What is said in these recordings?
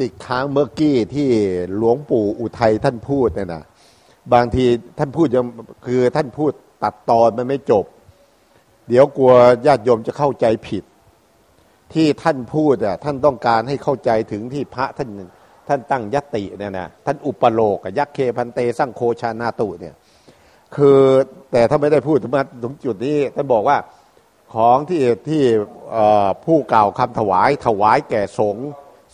ติดค้างเมื่อกี้ที่หลวงปู่อุทัยท่านพูดเนี่ยนะบางทีท่านพูดยังคือท่านพูดตัดตอนมันไม่จบ เดี๋ยวกลัวญาติโยมจะเข้าใจผิด ที่ท่านพูดอะท่านต้องการให้เข้าใจถึงที่พระท่านท่านตั้งยติเนี่ยนะท่านอุปโลกยักษ์เคพันเตสร้างโคชานาตุเนี่ยคือแต่ถ้าไม่ได้พูดถึงถึงจุดนี้ท่านบอกว่าของที่ที่ผู้กล่าวคำถวายถวายแก่สงฆ์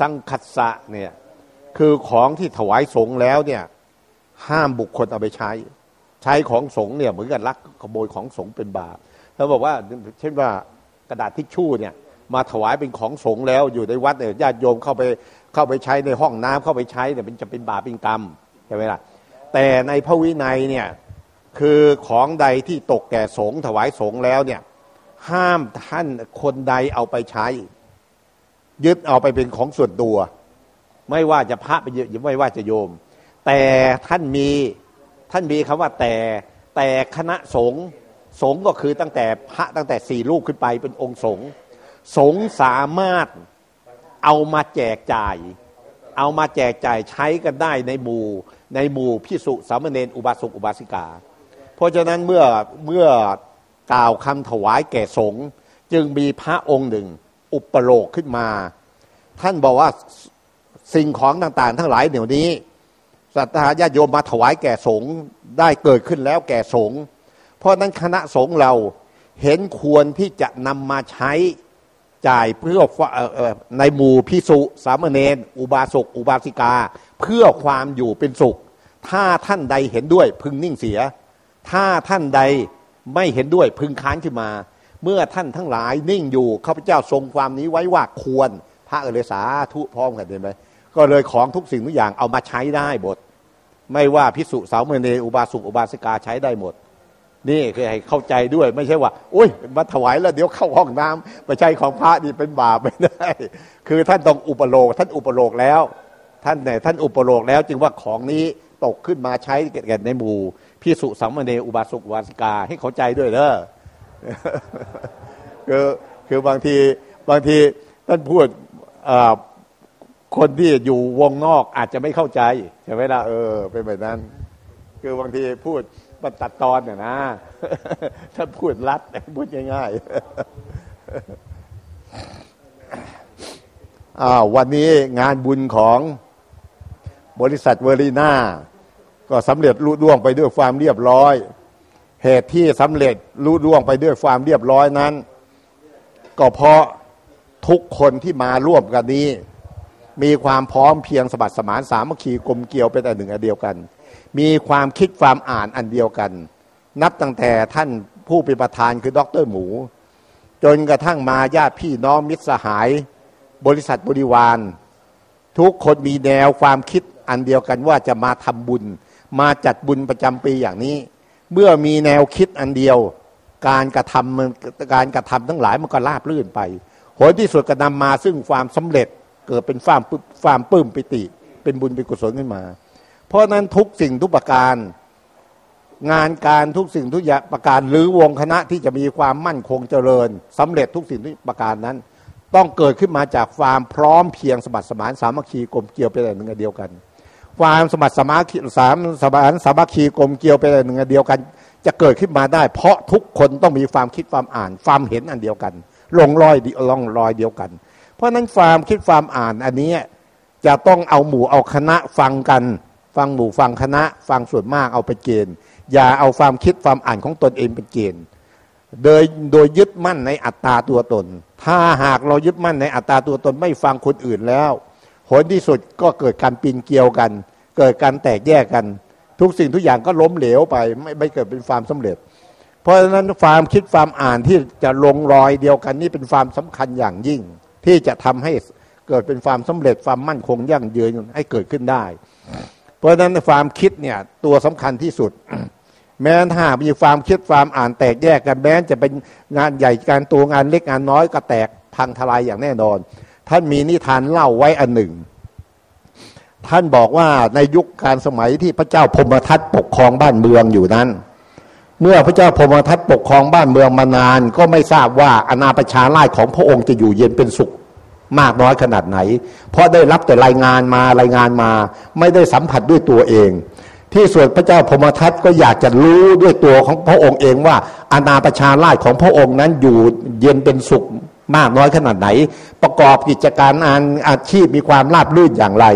สังคัสสะเนี่ยคือของที่ถวายสงฆ์แล้วเนี่ยห้ามบุคคลเอาไปใช้ ใช้ของสงฆ์เนี่ยเหมือนกันลักขโมยของสงฆ์เป็นบาปเขาบอกว่าเช่นว่ากระดาษทิชชู่เนี่ยมาถวายเป็นของสงฆ์แล้วอยู่ในวัดเนี่ยญาติโยมเข้าไปเข้าไปใช้ในห้องน้ำเข้าไปใช้เนี่ยมันจะเป็นบาปเป็นกรรมใช่ไหมล่ะแต่ในพระวินัยเนี่ยคือของใดที่ตกแก่สงฆ์ถวายสงฆ์แล้วเนี่ยห้ามท่านคนใดเอาไปใช้ ยึดเอาไปเป็นของส่วนตัว ไม่ว่าจะพระไปเยอะไม่ว่าจะโยม แต่ท่านมีท่านมีคำว่าแต่แต่คณะสงฆ์สงฆ์ก็คือตั้งแต่พระตั้งแต่สี่ลูกขึ้นไปเป็นองค์สงฆ์สงฆ์สามารถเอามาแจกจ่าย เอามาแจกจ่ายใช้กันได้ในหมู่ในหมู่พิสุสามเณรอุบาสกอุบาสิกา เพราะฉะนั้นเมื่อเมื่อกล่าวคำถวายแก่สงฆ์จึงมีพระองค์หนึ่ง อุปโลกขึ้นมา ท่านบอกว่าสิ่งของต่างๆ ทั้งหลายเดี๋ยวนี้สัตยาญาติโยมมาถวายแก่สงฆ์ได้เกิดขึ้นแล้วแก่สงฆ์เพราะนั้นคณะสงฆ์เราเห็นควรที่จะนำมาใช้จ่ายเพื่อในหมู่พิสุสามเณรอุบาสกอุบาสิกา เพื่อความอยู่เป็นสุข ถ้าท่านใดเห็นด้วยพึงนิ่งเสีย ถ้าท่านใดไม่เห็นด้วยพึงค้านขึ้นมา เมื่อท่านทั้งหลายนิ่งอยู่ข้าพเจ้าทรงความนี้ไว้ว่าควร พระเอเลสาทุพร้อมกันเห็นไหมก็เลยของทุกสิ่งทุกอย่างเอามาใช้ได้หมดไม่ว่าพิสุสาวเมเนอุบาสุอุบาสิกาใช้ได้หมด นี่คือให้เข้าใจด้วยไม่ใช่ว่าอุ้ยมาถวายแล้วเดี๋ยวเข้าห้องน้ำไปใช้ของพระนี่เป็นบาปไม่ได้ คือท่านต้องอุปโลกท่านอุปโลกแล้ว ท่านเนี่ยท่านอุปโลกแล้ว จึงว่าของนี้ตกขึ้นมาใช้แก่ในหมู่พิสุสัมมเนอุบาสุกวาสิกาให้เข้าใจด้วยเด้อ คือคือบางทีบางทีท่านพูดคนที่อยู่วงนอกอาจจะไม่เข้าใจใช่ไหมล่ะเออ เป็นแบบนั้น คือบางทีพูดมันตัดตอนเนี่ยนะ ถ้าพูดรัดพูดง่ายๆอ้าววันนี้งานบุญของบริษัทเวอรีนาก็สำเร็จรุ่ร่วงไปด้วยความเรียบร้อย เหตุที่สำเร็จรุ่ร่วงไปด้วยความเรียบร้อยนั้น ก็เพราะทุกคนที่มาร่วมกันนี้ มีความพร้อมเพียงสบัดสมานสามัคคีกลมเกลียวเป็นอันหนึ่งอันเดียวกัน มีความคิดความอ่านอันเดียวกัน นับตั้งแต่ท่านผู้เป็นประธานคือดรหมู จนกระทั่งมาญาติพี่น้องมิตรสหาย บริษัทบริวาร ทุกคนมีแนวความคิดอันเดียวกันว่าจะมาทำบุญ มาจัดบุญประจำปีอย่างนี้ เมื่อมีแนวคิดอันเดียว การกระทำการกระทำทั้งหลายมันก็ราบลื่นไปผลที่สุดก็นำมาซึ่งความสำเร็จเกิดเป็นความความปื้มปิติ เป็นบุญเป็นกุศลขึ้นมา เพราะนั้นทุกสิ่งทุกประการ งานการทุกสิ่งทุกอย่างประการหรือวงคณะที่จะมีความมั่นคงเจริญสำเร็จทุกสิ่งทุกประการนั้น ต้องเกิดขึ้นมาจากความพร้อมเพียงสมัติสมานสามัคคีกลมเกลียวเป็นหนึ่งเดียวกัน ความสมัติสมาธิสามสมานสามัคคีกลมเกลียวเป็นหนึ่งเดียวกัน จะเกิดขึ้นมาได้ เพราะทุกคนต้องมีความคิดความอ่าน ความเห็นอันเดียวกันลงรอยลงรอยเดียวกัน เพราะนั้นความคิดความอ่านอันนี้จะต้องเอาหมู่เอาคณะฟังกัน ฟังหมู่ฟังคณะ ฟังส่วนมากเอาไปเกณฑ์ อย่าเอาความคิดความอ่านของตนเองเป็นเกณฑ์โดยโดยยึดมั่นในอัตตาตัวตน ถ้าหากเรายึดมั่นในอัตตาตัวตนไม่ฟังคนอื่นแล้วผลที่สุดก็เกิดการปีนเกี่ยวกัน เกิดการแตกแยกกัน ทุกสิ่งทุกอย่างก็ล้มเหลวไปไม่ไม่เกิดเป็นความสำเร็จ เพราะฉะนั้นความคิดความอ่านที่จะลงรอยเดียวกันนี่เป็นความสำคัญอย่างยิ่ง ที่จะทำให้เกิดเป็นความสำเร็จความมั่นคงยั่งยืนให้เกิดขึ้นได้ เพราะฉะนั้นความคิดเนี่ยตัวสำคัญที่สุด แม้ถ้ามีความคิดความอ่านแตกแยกกันแม้จะเป็นงานใหญ่การตัวงานเล็กงานน้อยก็แตกพังทลายอย่างแน่นอน ท่านมีนิทานเล่าไว้อันหนึ่ง ท่านบอกว่าในยุคการสมัยที่พระเจ้าพมทัตปกครองบ้านเมืองอยู่นั้น เมื่อพระเจ้าพมทัตปกครองบ้านเมืองมานาน ก็ไม่ทราบว่าอนาประชาราชของพระองค์จะอยู่เย็นเป็นสุขมากน้อยขนาดไหน เพราะได้รับแต่รายงานมารายงานมา ไม่ได้สัมผัสด้วยตัวเอง ที่ส่วนพระเจ้าพมทัตก็อยากจะรู้ด้วยตัวของพระองค์เองว่าอาณาประชาราชของพระองค์นั้นอยู่เย็นเป็นสุขมากน้อยขนาดไหน ประกอบกิจการงานอาชีพมีความราบรื่นอย่างไร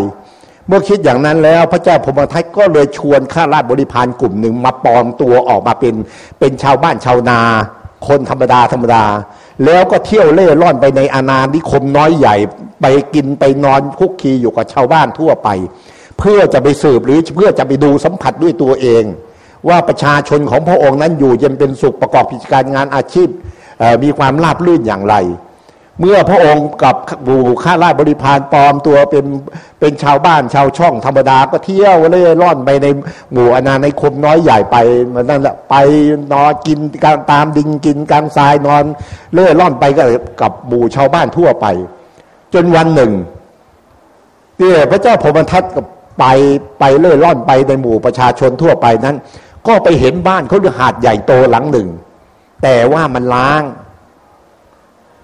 เมื่อคิดอย่างนั้นแล้วพระเจ้าพมทัตก็เลยชวนข้าราชบริพารกลุ่มหนึ่งมาปลอมตัวออกมาเป็นเป็นชาวบ้านชาวนา คนธรรมดาธรรมดา แล้วก็เที่ยวเล่ร่อนไปในอาณานิคมน้อยใหญ่ไปกินไปนอนคุกคีอยู่กับชาวบ้านทั่วไป เพื่อจะไปสืบหรือเพื่อจะไปดูสัมผัสด้วยตัวเอง ว่าประชาชนของพระองค์นั้นอยู่เย็นเป็นสุขประกอบกิจการงานอาชีพมีความราบรื่นอย่างไร เมื่อพระองค์กับบูข้าราชบริพารปลอมตัวเป็นเป็นชาวบ้านชาวช่องธรรมดาก็เที่ยวเล่ร่อนไปในหมู่อนาในคมน้อยใหญ่ไปมันนั่นแหละไปนอนกินการตามดิงกินกลางทรายนอน เล่ร่อนไปกับกับหมู่ชาวบ้านทั่วไป จนวันหนึ่งที่ยพระเจ้าพมทัตกับไปไปเล่ร่อนไปในหมู่ประชาชนทั่วไปนั้น ก็ไปเห็นบ้านเขาเรือหาดใหญ่โตหลังหนึ่ง แต่ว่ามันล้าง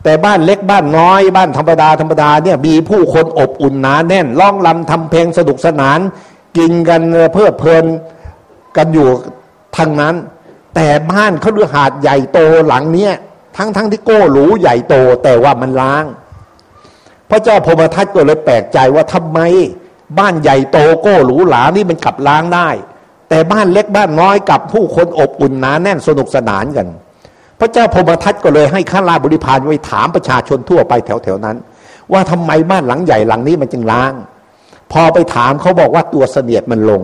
แต่บ้านเล็กบ้านน้อยบ้านธรรมดาธรรมดาเนี่ยมีผู้คนอบอุ่นหนาแน่นร้องลำทำเพลงสนุกสนาน กินกันเพื่อเพลินกันอยู่ทั้งนั้น แต่บ้านเขาดูหาดใหญ่โตหลังเนี้ยทั้งทั้งที่โก้หรูใหญ่โตแต่ว่ามันล้าง พระเจ้าพมทัตก็เลยแปลกใจว่าทำไม บ้านใหญ่โตโก้หรูหรานี่มันกลับล้างได้ แต่บ้านเล็กบ้านน้อยกับผู้คนอบอุ่นหนาแน่นสนุกสนานกัน พระเจ้าพมทัตก็เลยให้ข้าราชบริพารไปถามประชาชนทั่วไปแถวๆนั้น ว่าทำไมบ้านหลังใหญ่หลังนี้มันจึงล้าง พอไปถามเขาบอกว่าตัวเสนียดมันลง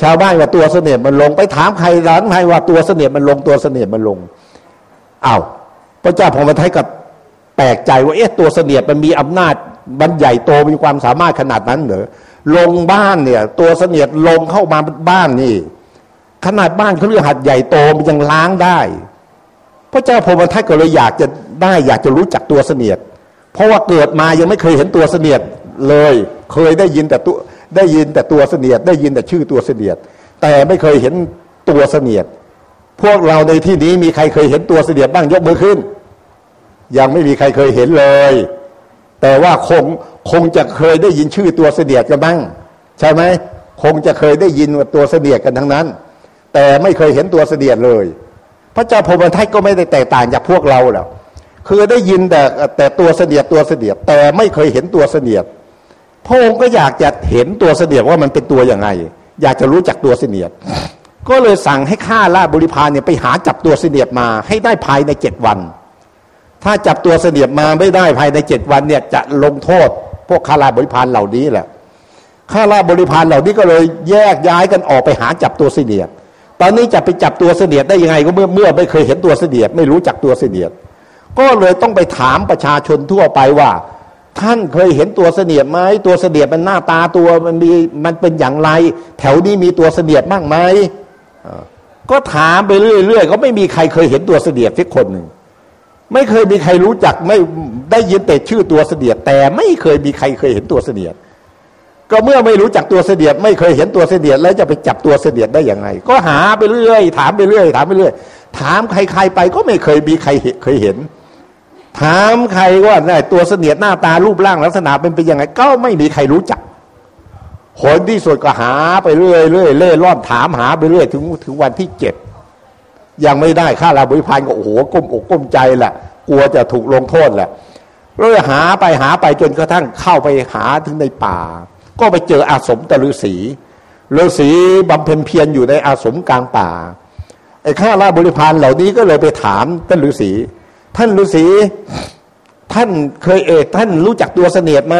ชาวบ้านว่าตัวเสนียดมันลง ไปถามใครหลานใครว่าตัวเสนียดมันลง ตัวเสนียดมันลงอา้าวพระเจ้าพมทัตก็แปลกใจว่าเอ๊ะตัวเสนียดมันมีอำนาจมันใหญ่โตมีความสามารถขนาดนั้นเหรอลงบ้านเนี่ย ตัวเสนียดลงเข้ามาบ้านนี่ ขนาดบ้านเขาเรียกหัดใหญ่โตมันยังล้างได้พระเจ้าพมทัตก็เลยอยากจะได้อยากจะรู้จักตัวเสนียด เพราะว่าเกิดมายังไม่เคยเห็นตัวเสนียดเลย เคยได้ยินแต่ตัวได้ยินแต่ตัวเสนียด ได้ยินแต่ชื่อตัวเสนียด แต่ไม่เคยเห็นตัวเสนียด พวกเราในที่นี้มีใครเคยเห็นตัวเสนียดบ้างยกมือขึ้น ยังไม่มีใครเคยเห็นเลย แต่ว่าคงคงจะเคยได้ยินชื่อตัวเสนียดกันบ้าง ใช่ไหมคงจะเคยได้ยินตัวเสนียดกันทั้งนั้น แต่ไม่เคยเห็นตัวเสดียดเลย พระเจ้าพรมทัตก็ไม่ได้แตกต่างจากพวกเราแล้วคือได้ยินแต่แต่ตัวเสดียดตัวเสดียดแต่ไม่เคยเห็นตัวเสดียดพระองค์ก็อยากจะเห็นตัวเสดียดว่ามันเป็นตัวอย่างไง อยากจะรู้จักตัวเสดียดก็เลยสั่งให้ข้าราชบริพารเนี่ยไปหาจับตัวเสดียดมาให้ได้ภายในเจ็ดวัน ถ้าจับตัวเสดียดมาไม่ได้ภายในเจ็ดวันเนี่ยจะลงโทษ พวกข้าราชบริพารเหล่านี้แหละข้าราชบริพารเหล่านี้ก็เลยแยกย้ายกันออกไปหาจับตัวเสดียด ตอนนี้จะไปจับตัวเสนียดได้ยังไงก็เมื่อเมื่อไม่เคยเห็นตัวเสนียดไม่รู้จักตัวเสนียด ก็เลยต้องไปถามประชาชนทั่วไปว่า ท่านเคยเห็นตัวเสนียดไหมตัวเสนียดมันหน้าตาตัวมันมีมันเป็นอย่างไร แถวนี้มีตัวเสนียดบ้างไหมก็ถามไปเรื่อยๆก็ไม่มีใครเคยเห็นตัวเสนียดสักคนหนึ่งไม่เคยมีใครรู้จักไม่ได้ยินแต่ชื่อตัวเสนียดแต่ไม่เคยมีใครเคยเห็นตัวเสนียด ก็เมื่อไม่รู้จักตัวเสดียดไม่เคยเห็นตัวเสดียดแล้วจะไปจับตัวเสดียดได้อย่างไง ก็หาไปเรื่อย ถามไปเรื่อย ถามไปเรื่อย ถามใครๆไปก็ไม่เคยมีใครเคยเห็น ถามใครว่าตัวเสนียดหน้าตารูปร่างลักษณะเป็นไปยังไง ก็ไม่มีใครรู้จักผลที่สุดก็หาไปเรื่อยเรื่อยเล่ร่อนถามหาไปเรื่อยถึงถึงวันที่เจ็ดยังไม่ได้ข้าราบริพารก็โอ้โหก้มอกก้มใจแหละกลัวจะถูกลงโทษแหละเลยหาไปหาไปจนกระทั่งเข้าไปหาถึงในป่า ก็ไปเจออาสมตะฤาษีฤาษีบำเพ็ญเพียรอยู่ในอาสมกลางป่าไอ้ข้าราชบริพารเหล่านี้ก็เลยไปถามท่านฤาษีท่านฤาษีท่านเคยเอกท่านรู้จักตัวเสนียดไหม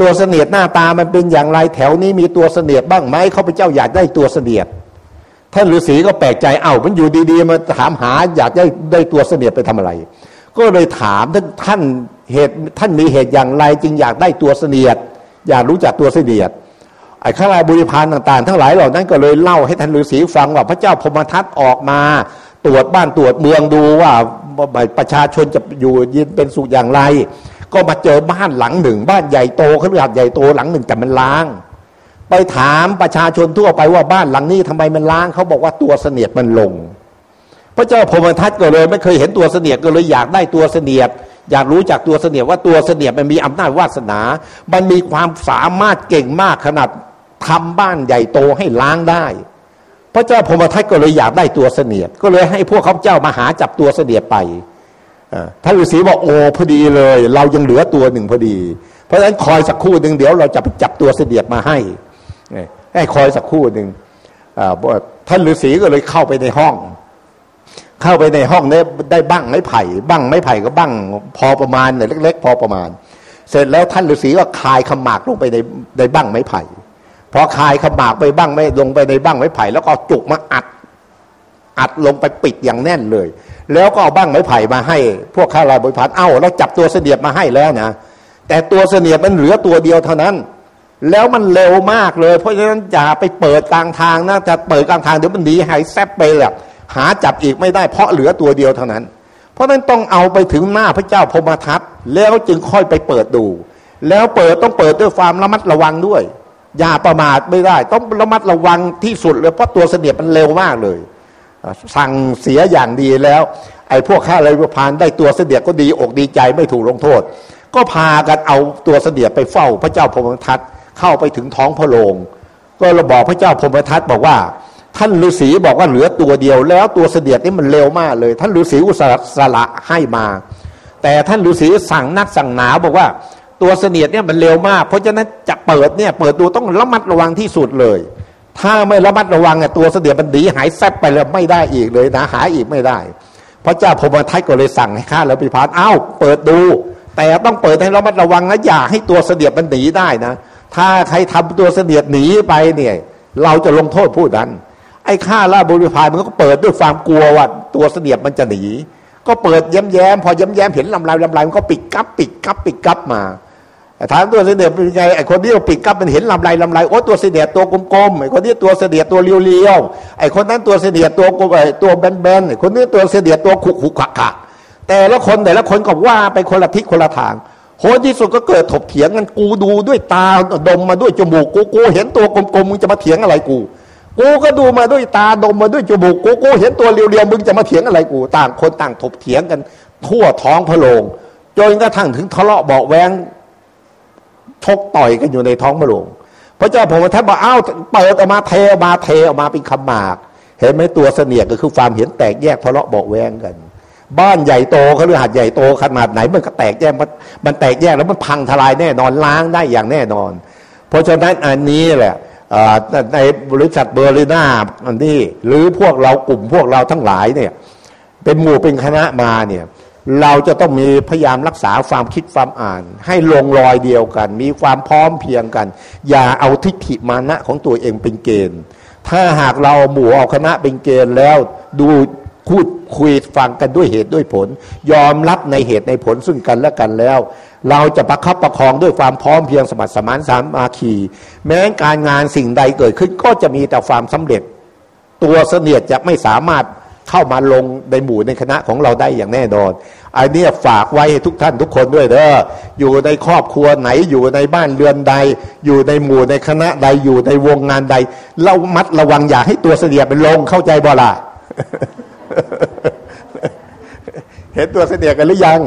ตัวเสนียดหน้าตามันเป็นอย่างไรแถวนี้มีตัวเสนียดบ้างไหมเขาพเจ้าอยากได้ตัวเสนียดท่านฤาษีก็แปลกใจเอ้ามันอยู่ดีๆมาถามหาอยากได้ได้ตัวเสนียดไปทำอะไร ก็เลยถามท่านท่านเหตุท่านมีเหตุอย่างไรจึงอยากได้ตัวเสนียด อยากรู้จักตัวเสดียดไอ้ข้าราชบริพานต่าง ๆ ทั้งหลายเหล่านั้นก็เลยเล่าให้ท่านฤาษีฟังว่าพระเจ้าพมทัตออกมา ตรวจบ้านตรวจเมืองดูว่าประชาชนจะอยู่ยินเป็นสุขอย่างไร ก็มาเจอบ้านหลังหนึ่ง บ้านใหญ่โตเขาเรียกใหญ่โตหลังหนึ่งแต่มันล้าง ไปถามประชาชนทั่วไปว่าบ้านหลังนี้ทำไมมันล้างเขาบอกว่าตัวเสนียดมันลง พระเจ้าพมทัตก็เลยไม่เคยเห็นตัวเสนียดก็เลยอยากได้ตัวเสนียด อยากรู้จากตัวเสนียดว่าตัวเสนียดมันมีอำนาจวาสนา มันมีความสามารถเก่งมากขนาดทำบ้านใหญ่โตให้ล้างได้ พระเจ้าพมทัตก็เลยอยากได้ตัวเสนียดก็เลยให้พวกเขาเจ้ามาหาจับตัวเสนียดไปท่านฤาษีบอกโอ้พอดีเลย เรายังเหลือตัวหนึ่งพอดี เพราะฉะนั้นคอยสักครู่หนึ่งเดี๋ยวเราจะไปจับตัวเสนียดมาให้ให้คอยสักครู่หนึ่งท่านฤาษีก็เลยเข้าไปในห้อง เข้าไปในห้องได้ได้บ้างไม้ไผ่บ้างไม้ไผ่ก็บ้างพอประมาณเนี่ยเล็ก ๆ พอประมาณ เสร็จแล้วท่านฤาษีก็คายขมากลงไปในในบ้างไม้ไผ่พอคายขมากไปบ้างไม่ลงไปในบ้างไม้ไผ่ แล้วก็จุกมาอัด อัดลงไปปิดอย่างแน่นเลย แล้วก็เอาบ้างไม้ไผ่มาให้ พวกข้าราชบริพารเอ้าเราจับตัวเสนียดมาให้แล้วนะแต่ตัวเสนียดมันเหลือตัวเดียวเท่านั้น แล้วมันเร็วมากเลย เพราะฉะนั้นอย่าไปเปิดกลางทางนะจะเปิดกลางทางเดี๋ยวมันหนีหายแซบไปแหละ หาจับอีกไม่ได้เพราะเหลือตัวเดียวเท่านั้น เพราะนั้นต้องเอาไปถึงหน้าพระเจ้าพมทัตแล้วจึงค่อยไปเปิดดู แล้วเปิดต้องเปิดด้วยความระมัดระวังด้วย อย่าประมาทไม่ได้ ต้องระมัดระวังที่สุดเลยเพราะตัวเสนียดมันเร็วมากเลย สั่งเสียอย่างดีแล้ว ไอ้พวกข้าเลยพานได้ตัวเสนียดก็ดีอกดีใจไม่ถูกลงโทษ ก็พากันเอาตัวเสนียดไปเฝ้าพระเจ้าพมทัตเข้าไปถึงท้องพระโรงก็เราบอกพระเจ้าพมทัตบอกว่า ท่านฤาษีบอกว่าเหลือตัวเดียว แล้วตัวเสดียดนี่มันเร็วมากเลย ท่านฤาษีอุตสละให้มา แต่ท่านฤาษีสั่งนักสั่งหนาบอกว่าตัวเสนียดเนี่ยมันเร็วมาก เพราะฉะนั้นจะเปิดเนี่ยเปิดดูต้องระมัดระวังที่สุดเลย ถ้าไม่ระมัดระวังเนี่ยตัวเสดียดมันดีหายแซบไปแล้วไม่ได้อีกเลยนะหาอีกไม่ได้ พระเจ้าพมทัตก็เลยสั่งให้ข้าแล้วพิพานอ้าวเปิดดู แต่ต้องเปิดให้ระมัดระวังนะอย่าให้ตัวเสดียดมันหนีได้นะ ถ้าใครทำตัวเสนียดหนีไปเนี่ย เราจะลงโทษผู้นั้น อ้ข้าล่าบริพายมันก็เปิดด้วยความกลัวว่าตัวเสนียดมันจะหนี ก็เปิดแย้มแย้มพอแย้มแย้มเห็นลำลายลำลายมันก็ปิดกับปิดกับปิดกับมาถามตัวเสนียดเป็นไงไอ้คนที่เราปิดกับมันเห็นลำลายลำลายโอ้ตัวเสนียดตัวกลมๆไอ้คนนี้ตัวเสนียดตัวเรียวๆไอ้คนนั้นตัวเสนียดตัวกลมไอ้ตัวแบนๆไอ้คนนี้ตัวเสนียดตัวขุกขุกขักขักแต่ละคนแต่ละคนก็ว่าไปคนละทิศคนละทางโหที่สุดก็เกิดถกเถียงกันกูดูด้วยตาดมมาด้วยจมูกกูกูเห็นตัวกลมๆมึงจะมาเถียงอะไรกู กูก็ดูมาด้วยตาดมมาด้วยจมูกกูกูเห็นตัวเรียวๆมึงจะมาเถียงอะไรกู ต่างคนต่างถกเถียงกัน ทั่วท้องพระโรงจนกระทั่งถึงทะเลาะเบาแวงชกต่อยกันอยู่ในท้องพระโรงพระเจ้าผมท่านบอกอ้าวเปิดออกมาเทออกมาเทออกมาเป็นคำหมาก เห็นไหมตัวเสนียกก็คือความเห็นแตกแยกทะเลาะเบาแวงกัน บ้านใหญ่โตเขาเรือหัดใหญ่โตขนาดไหนมันก็แตกแยกมันแตกแยกแล้วมันพังทลายแน่นอนล้างได้อย่างแน่นอน เพราะฉะนั้นอันนี้แหละ ในบริษัทเบอร์ลินาอันนี้หรือพวกเรากลุ่มพวกเราทั้งหลายเนี่ยเป็นหมู่เป็นคณะมาเนี่ยเราจะต้องมีพยายามรักษาความคิดความอ่าน ให้ลงรอยเดียวกัน มีความพร้อมเพียงกัน อย่าเอาทิฏฐิมานะของตัวเองเป็นเกณฑ์ ถ้าหากเราหมู่เอาคณะเป็นเกณฑ์แล้วดู พูดคุยฟังกันด้วยเหตุด้วยผล ยอมรับในเหตุในผลซึ่งกันและกันแล้ว เราจะประคับประคองด้วยความพร้อมเพียงสมัติสมานสามอาคี แม้การงานสิ่งใดเกิดขึ้นก็จะมีแต่ความสำเร็จ ตัวเสนียดจะไม่สามารถเข้ามาลงในหมู่ในคณะของเราได้อย่างแน่นอนอันนี้ฝากไว้ให้ทุกท่านทุกคนด้วยเด้ออยู่ในครอบครัวไหนอยู่ในบ้านเรือนใด อยู่ในหมู่ในคณะใดอยู่ในวงงานใด เรามัดระวังอย่าให้ตัวเสนียดเป็นลงเข้าใจบ่ล่ะ เห็นตัวเสนียกันหรือยัง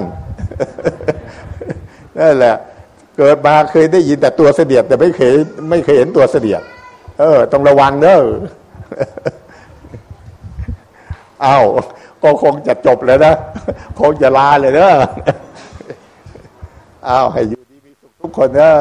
นั่นแหละ เกิดมาเคยได้ยินแต่ตัวเสนียดแต่ไม่เคยไม่เคยเห็นตัวเสนียดเออ ต้องระวังเนอะเอาก็คงจะจบเลยนะ คงจะลาเลยเนอะเอาให้อยู่ดีมีสุขทุกคนเนอะ